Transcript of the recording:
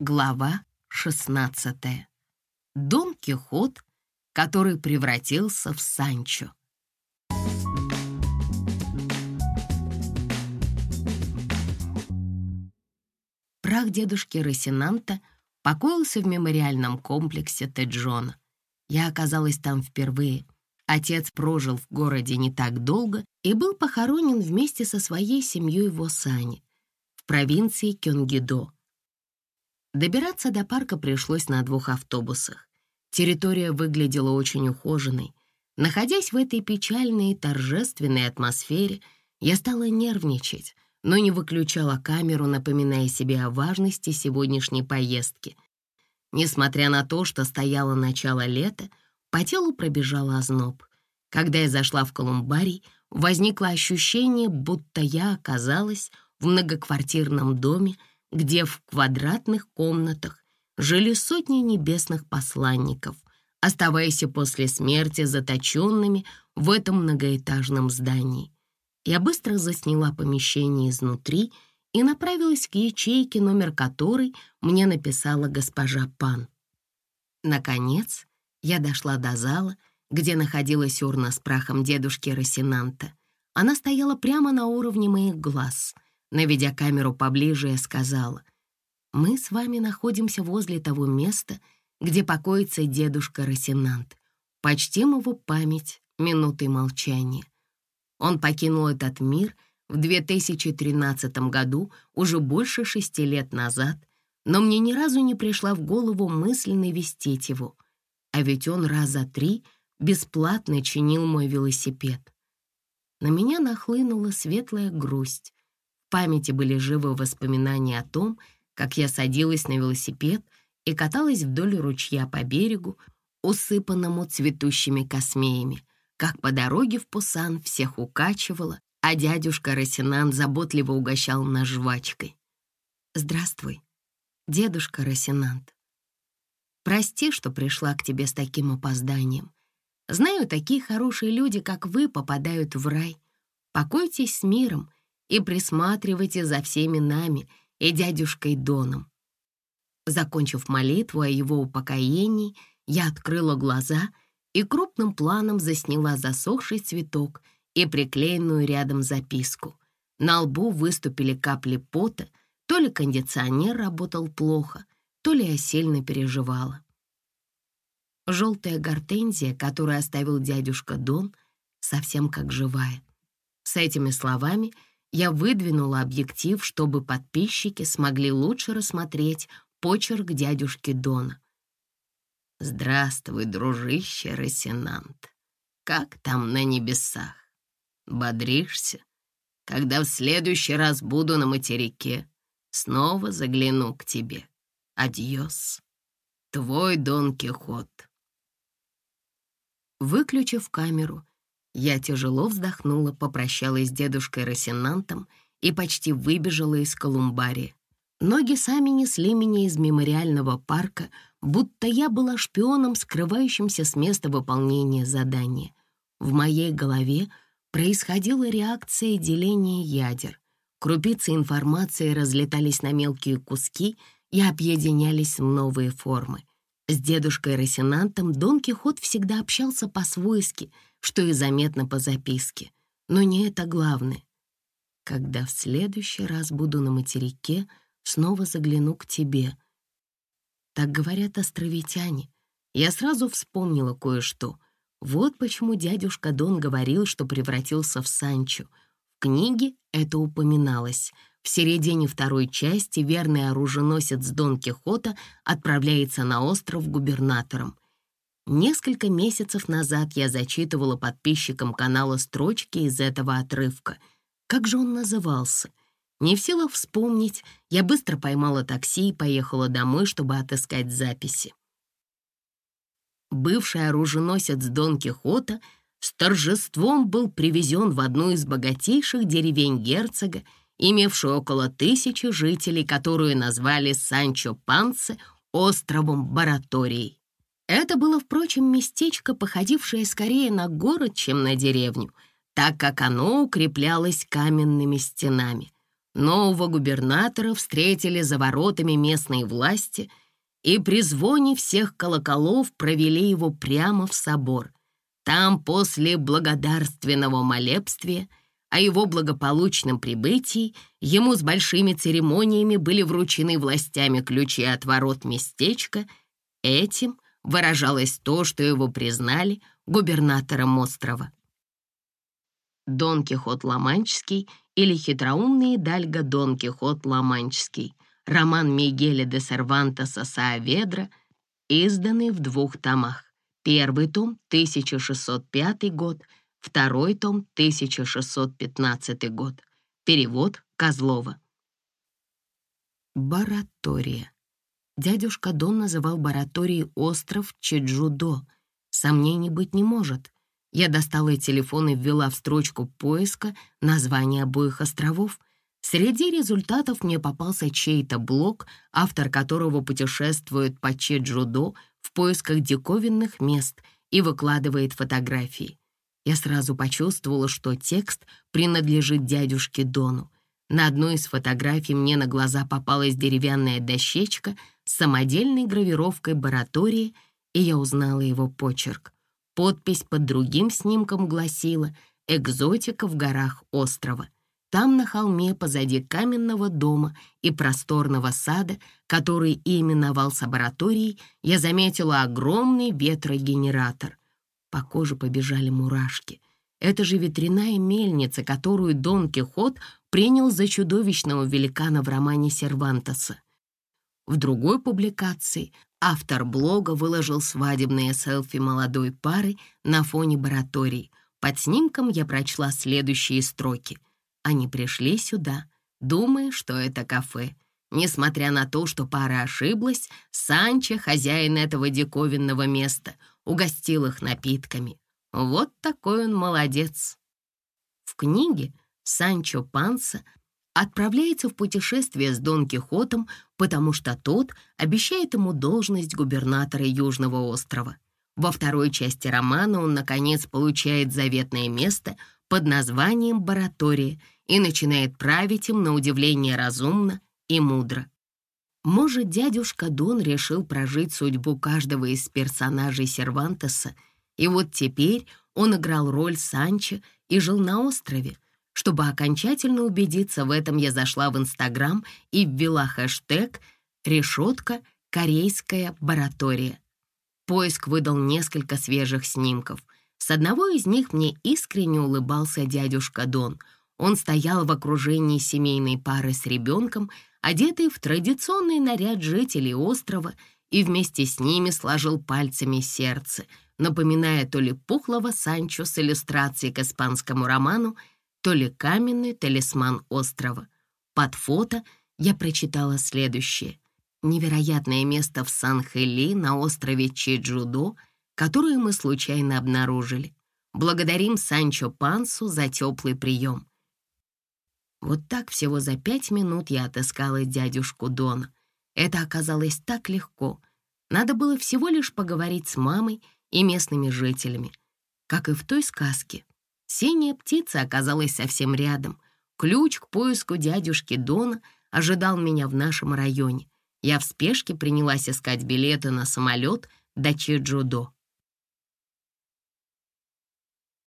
Глава 16. Дон Кихот, который превратился в Санчо. Прах дедушки Росинанта покоился в мемориальном комплексе Теджона. Я оказалась там впервые. Отец прожил в городе не так долго и был похоронен вместе со своей семьей в Осане, в провинции Кёнгидо. Добираться до парка пришлось на двух автобусах. Территория выглядела очень ухоженной. Находясь в этой печальной и торжественной атмосфере, я стала нервничать, но не выключала камеру, напоминая себе о важности сегодняшней поездки. Несмотря на то, что стояло начало лета, по телу пробежал озноб. Когда я зашла в колумбарий, возникло ощущение, будто я оказалась в многоквартирном доме, где в квадратных комнатах жили сотни небесных посланников, оставаясь после смерти заточенными в этом многоэтажном здании. Я быстро засняла помещение изнутри и направилась к ячейке, номер которой мне написала госпожа Пан. Наконец, я дошла до зала, где находилась урна с прахом дедушки Росинанта. Она стояла прямо на уровне моих глаз — Наведя камеру поближе, я сказала, «Мы с вами находимся возле того места, где покоится дедушка Росинант. Почтим его память минутой молчания. Он покинул этот мир в 2013 году, уже больше шести лет назад, но мне ни разу не пришла в голову мысль навестить его. А ведь он раза три бесплатно чинил мой велосипед. На меня нахлынула светлая грусть, памяти были живы воспоминания о том, как я садилась на велосипед и каталась вдоль ручья по берегу, усыпанному цветущими космеями, как по дороге в Пусан всех укачивала, а дядюшка Росинан заботливо угощал нас жвачкой. «Здравствуй, дедушка Росинант. Прости, что пришла к тебе с таким опозданием. Знаю, такие хорошие люди, как вы, попадают в рай. Покойтесь с миром и присматривайте за всеми нами и дядюшкой Доном». Закончив молитву о его упокоении, я открыла глаза и крупным планом засняла засохший цветок и приклеенную рядом записку. На лбу выступили капли пота, то ли кондиционер работал плохо, то ли я сильно переживала. Желтая гортензия, которую оставил дядюшка Дон, совсем как живая. С этими словами — я выдвинула объектив, чтобы подписчики смогли лучше рассмотреть почерк дядюшки Дона. «Здравствуй, дружище Росинант. Как там на небесах? Бодришься? Когда в следующий раз буду на материке, снова загляну к тебе. Адьос. Твой Дон Кихот». Выключив камеру, я тяжело вздохнула, попрощалась с дедушкой Росинантом и почти выбежала из колумбария. Ноги сами несли меня из мемориального парка, будто я была шпионом, скрывающимся с места выполнения задания. В моей голове происходила реакция деления ядер. Крупицы информации разлетались на мелкие куски и объединялись в новые формы. С дедушкой Росинантом Дон Кихот всегда общался по-свойски — что и заметно по записке. Но не это главное. Когда в следующий раз буду на материке, снова загляну к тебе. Так говорят островитяне. Я сразу вспомнила кое-что. Вот почему дядюшка Дон говорил, что превратился в Санчо. В книге это упоминалось. В середине второй части верный оруженосец Дон Кихота отправляется на остров губернатором — Несколько месяцев назад я зачитывала подписчикам канала строчки из этого отрывка. Как же он назывался? Не в силах вспомнить, я быстро поймала такси и поехала домой, чтобы отыскать записи. Бывший оруженосец Дон Кихота с торжеством был привезен в одну из богатейших деревень герцога, имевшую около тысячи жителей, которую назвали Санчо Панце островом Бараторией. Это было, впрочем, местечко, походившее скорее на город, чем на деревню, так как оно укреплялось каменными стенами. Нового губернатора встретили за воротами местные власти и при звоне всех колоколов провели его прямо в собор. Там после благодарственного молебствия о его благополучном прибытии ему с большими церемониями были вручены властями ключи от ворот местечка. Этим выражалось то, что его признали губернатором острова. Дон Кихот Ламанческий или хитроумный Дальго Дон Кихот Ламанческий, роман Мигеля де Сервантеса Сааведра, изданный в двух томах. Первый том — 1605 год, второй том — 1615 год. Перевод Козлова. Баратория. Дядюшка Дон называл бараторией остров Чеджудо. Сомнений быть не может. Я достала телефон и ввела в строчку поиска название обоих островов. Среди результатов мне попался чей-то блог, автор которого путешествует по Чеджудо в поисках диковинных мест и выкладывает фотографии. Я сразу почувствовала, что текст принадлежит дядюшке Дону. На одной из фотографий мне на глаза попалась деревянная дощечка самодельной гравировкой баратории, и я узнала его почерк. Подпись под другим снимком гласила «Экзотика в горах острова». Там на холме позади каменного дома и просторного сада, который и именовал лабораторией, я заметила огромный ветрогенератор. По коже побежали мурашки. Это же ветряная мельница, которую Дон Кихот принял за чудовищного великана в романе Сервантеса. В другой публикации Автор блога выложил свадебные селфи молодой пары на фоне бараторий. Под снимком я прочла следующие строки. Они пришли сюда, думая, что это кафе. Несмотря на то, что пара ошиблась, Санчо, хозяин этого диковинного места, угостил их напитками. Вот такой он молодец. В книге Санчо Панса отправляется в путешествие с Дон Кихотом, потому что тот обещает ему должность губернатора Южного острова. Во второй части романа он, наконец, получает заветное место под названием Баратория и начинает править им на удивление разумно и мудро. Может, дядюшка Дон решил прожить судьбу каждого из персонажей Сервантеса, и вот теперь он играл роль Санчо и жил на острове — чтобы окончательно убедиться в этом, я зашла в Инстаграм и ввела хэштег «Решетка корейская баратория». Поиск выдал несколько свежих снимков. С одного из них мне искренне улыбался дядюшка Дон. Он стоял в окружении семейной пары с ребенком, одетый в традиционный наряд жителей острова, и вместе с ними сложил пальцами сердце, напоминая то ли пухлого Санчо с иллюстрацией к испанскому роману то ли каменный талисман острова. Под фото я прочитала следующее. Невероятное место в Сан-Хели на острове Чеджудо, которое мы случайно обнаружили. Благодарим Санчо Пансу за теплый прием. Вот так всего за пять минут я отыскала дядюшку Дона. Это оказалось так легко. Надо было всего лишь поговорить с мамой и местными жителями, как и в той сказке. Синяя птица оказалась совсем рядом. Ключ к поиску дядюшки Дона ожидал меня в нашем районе. Я в спешке принялась искать билеты на самолет до Чеджудо.